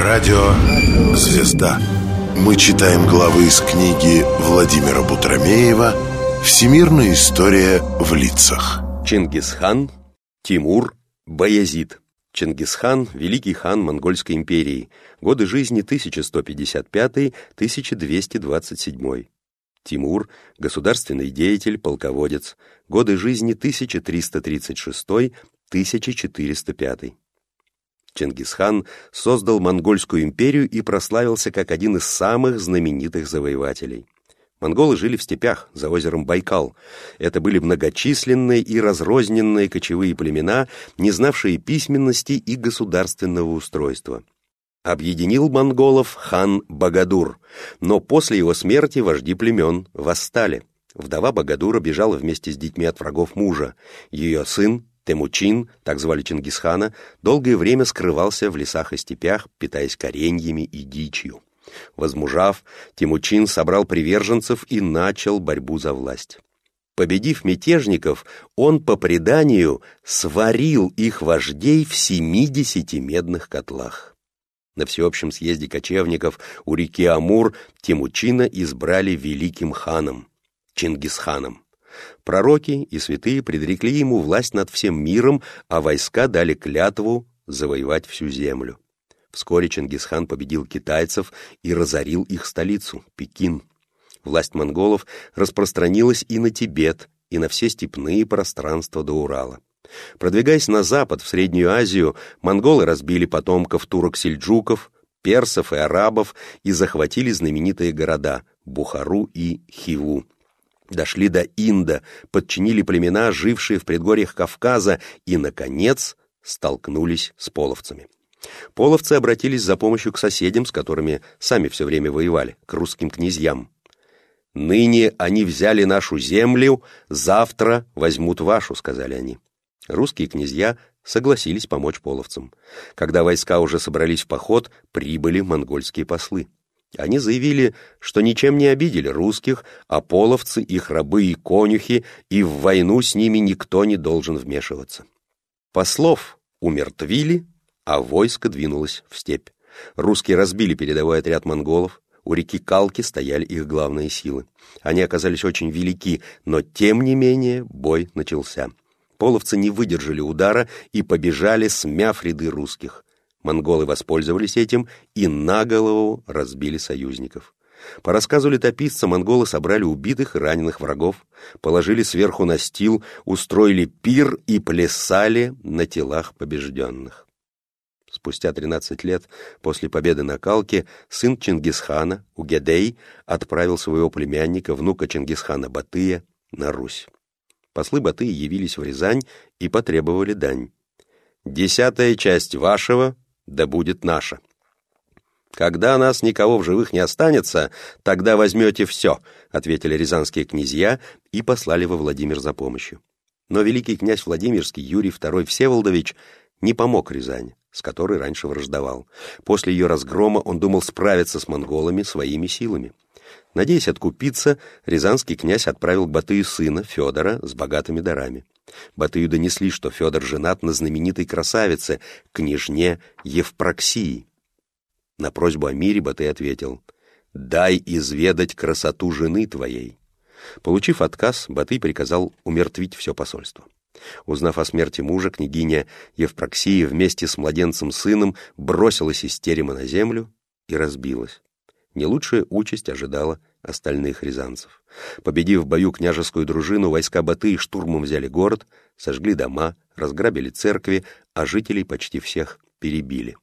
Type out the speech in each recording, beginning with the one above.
Радио «Звезда». Мы читаем главы из книги Владимира Бутромеева «Всемирная история в лицах». Чингисхан, Тимур, Баязид. Чингисхан – великий хан Монгольской империи. Годы жизни 1155-1227. Тимур – государственный деятель, полководец. Годы жизни 1336-1405. Чингисхан создал Монгольскую империю и прославился как один из самых знаменитых завоевателей. Монголы жили в степях за озером Байкал. Это были многочисленные и разрозненные кочевые племена, не знавшие письменности и государственного устройства. Объединил монголов хан Багадур, но после его смерти вожди племен восстали. Вдова Багадура бежала вместе с детьми от врагов мужа. Ее сын, Темучин, так звали Чингисхана, долгое время скрывался в лесах и степях, питаясь кореньями и дичью. Возмужав, Тимучин собрал приверженцев и начал борьбу за власть. Победив мятежников, он, по преданию, сварил их вождей в семидесяти медных котлах. На всеобщем съезде кочевников у реки Амур Тимучина избрали великим ханом, Чингисханом. Пророки и святые предрекли ему власть над всем миром, а войска дали клятву завоевать всю землю. Вскоре Чингисхан победил китайцев и разорил их столицу, Пекин. Власть монголов распространилась и на Тибет, и на все степные пространства до Урала. Продвигаясь на запад, в Среднюю Азию, монголы разбили потомков турок-сельджуков, персов и арабов и захватили знаменитые города Бухару и Хиву. Дошли до Инда, подчинили племена, жившие в предгорьях Кавказа, и, наконец, столкнулись с половцами. Половцы обратились за помощью к соседям, с которыми сами все время воевали, к русским князьям. «Ныне они взяли нашу землю, завтра возьмут вашу», — сказали они. Русские князья согласились помочь половцам. Когда войска уже собрались в поход, прибыли монгольские послы. Они заявили, что ничем не обидели русских, а половцы, их рабы и конюхи, и в войну с ними никто не должен вмешиваться. Послов умертвили, а войско двинулось в степь. Русские разбили передовой отряд монголов, у реки Калки стояли их главные силы. Они оказались очень велики, но тем не менее бой начался. Половцы не выдержали удара и побежали, смяв ряды русских. Монголы воспользовались этим и на голову разбили союзников. По рассказу летописца, монголы собрали убитых и раненых врагов, положили сверху настил, устроили пир и плясали на телах побежденных. Спустя 13 лет после победы на Калке сын Чингисхана, Угедей, отправил своего племянника, внука Чингисхана Батыя, на Русь. Послы Батыя явились в Рязань и потребовали дань. «Десятая часть вашего, да будет наша». «Когда нас никого в живых не останется, тогда возьмете все», — ответили рязанские князья и послали во Владимир за помощью. Но великий князь Владимирский Юрий II Всеволодович не помог Рязани с которой раньше враждовал. После ее разгрома он думал справиться с монголами своими силами. Надеясь откупиться, рязанский князь отправил Батыю сына, Федора, с богатыми дарами. Батыю донесли, что Федор женат на знаменитой красавице, княжне Евпроксии. На просьбу о мире Батый ответил «Дай изведать красоту жены твоей». Получив отказ, Батый приказал умертвить все посольство. Узнав о смерти мужа, княгиня Евпроксия вместе с младенцем-сыном бросилась из терема на землю и разбилась. Не лучшая участь ожидала остальных рязанцев. Победив в бою княжескую дружину, войска Батыя штурмом взяли город, сожгли дома, разграбили церкви, а жителей почти всех перебили.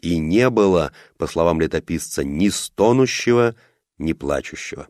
И не было, по словам летописца, ни стонущего, ни плачущего.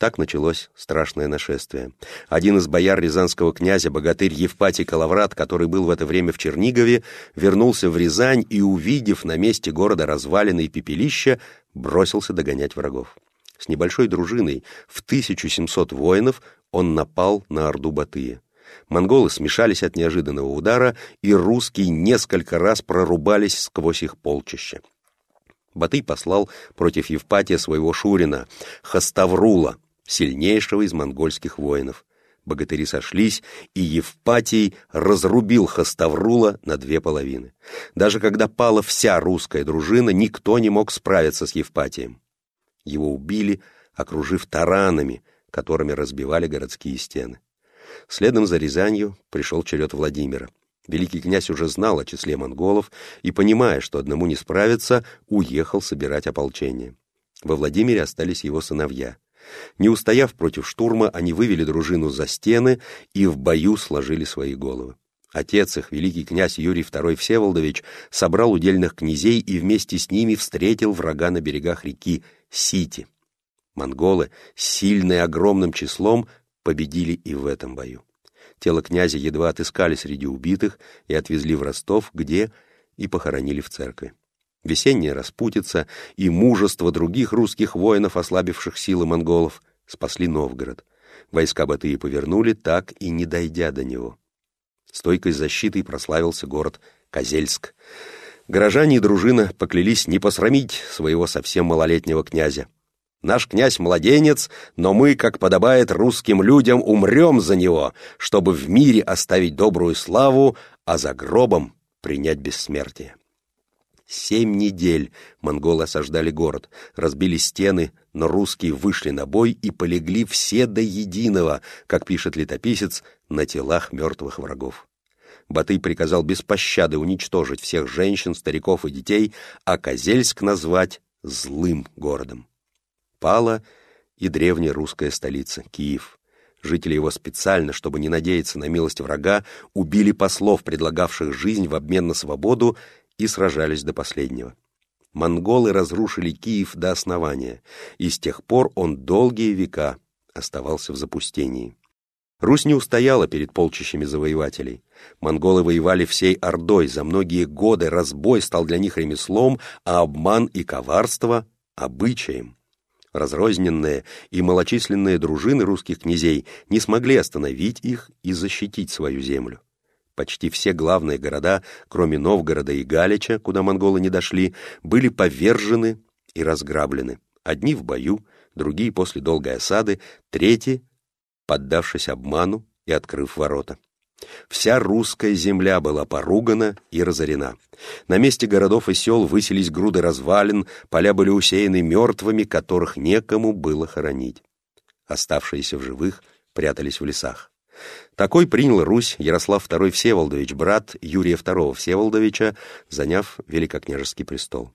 Так началось страшное нашествие. Один из бояр рязанского князя, богатырь Евпатий Калаврат, который был в это время в Чернигове, вернулся в Рязань и, увидев на месте города развалины и пепелища, бросился догонять врагов. С небольшой дружиной в 1700 воинов он напал на Орду Батыя. Монголы смешались от неожиданного удара, и русские несколько раз прорубались сквозь их полчища. Батый послал против Евпатия своего Шурина, Хаставрула, сильнейшего из монгольских воинов. Богатыри сошлись, и Евпатий разрубил Хаставрула на две половины. Даже когда пала вся русская дружина, никто не мог справиться с Евпатием. Его убили, окружив таранами, которыми разбивали городские стены. Следом за Рязанью пришел черед Владимира. Великий князь уже знал о числе монголов и, понимая, что одному не справиться, уехал собирать ополчение. Во Владимире остались его сыновья. Не устояв против штурма, они вывели дружину за стены и в бою сложили свои головы. Отец их, великий князь Юрий II Всеволодович, собрал удельных князей и вместе с ними встретил врага на берегах реки Сити. Монголы, сильные огромным числом, победили и в этом бою. Тело князя едва отыскали среди убитых и отвезли в Ростов, где и похоронили в церкви. Весенняя распутица и мужество других русских воинов, ослабивших силы монголов, спасли Новгород. Войска Батыя повернули, так и не дойдя до него. Стойкой защитой прославился город Козельск. Горожане и дружина поклялись не посрамить своего совсем малолетнего князя. Наш князь младенец, но мы, как подобает русским людям, умрем за него, чтобы в мире оставить добрую славу, а за гробом принять бессмертие. Семь недель монголы осаждали город, разбили стены, но русские вышли на бой и полегли все до единого, как пишет летописец, на телах мертвых врагов. Батый приказал без пощады уничтожить всех женщин, стариков и детей, а Козельск назвать злым городом. Пала и древняя русская столица, Киев. Жители его специально, чтобы не надеяться на милость врага, убили послов, предлагавших жизнь в обмен на свободу, и сражались до последнего. Монголы разрушили Киев до основания, и с тех пор он долгие века оставался в запустении. Русь не устояла перед полчищами завоевателей. Монголы воевали всей Ордой, за многие годы разбой стал для них ремеслом, а обман и коварство — обычаем. Разрозненные и малочисленные дружины русских князей не смогли остановить их и защитить свою землю. Почти все главные города, кроме Новгорода и Галича, куда монголы не дошли, были повержены и разграблены. Одни в бою, другие после долгой осады, третьи, поддавшись обману и открыв ворота. Вся русская земля была поругана и разорена. На месте городов и сел высились груды развалин, поля были усеяны мертвыми, которых некому было хоронить. Оставшиеся в живых прятались в лесах. Такой принял Русь Ярослав II Всеволодович, брат Юрия II Всеволодовича, заняв великокняжеский престол.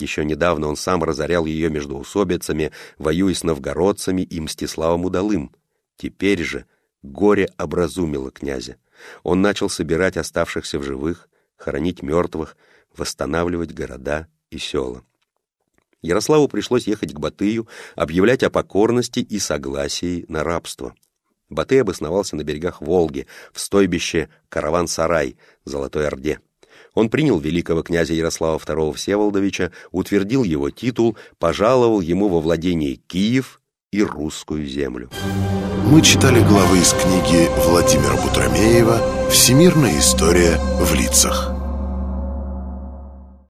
Еще недавно он сам разорял ее между усобицами, воюя с новгородцами и Мстиславом Удалым. Теперь же горе образумило князя. Он начал собирать оставшихся в живых, хоронить мертвых, восстанавливать города и села. Ярославу пришлось ехать к Батыю, объявлять о покорности и согласии на рабство. Батый обосновался на берегах Волги, в стойбище Караван-Сарай, Золотой Орде. Он принял великого князя Ярослава II Всеволодовича, утвердил его титул, пожаловал ему во владение Киев и русскую землю. Мы читали главы из книги Владимира Бутромеева «Всемирная история в лицах».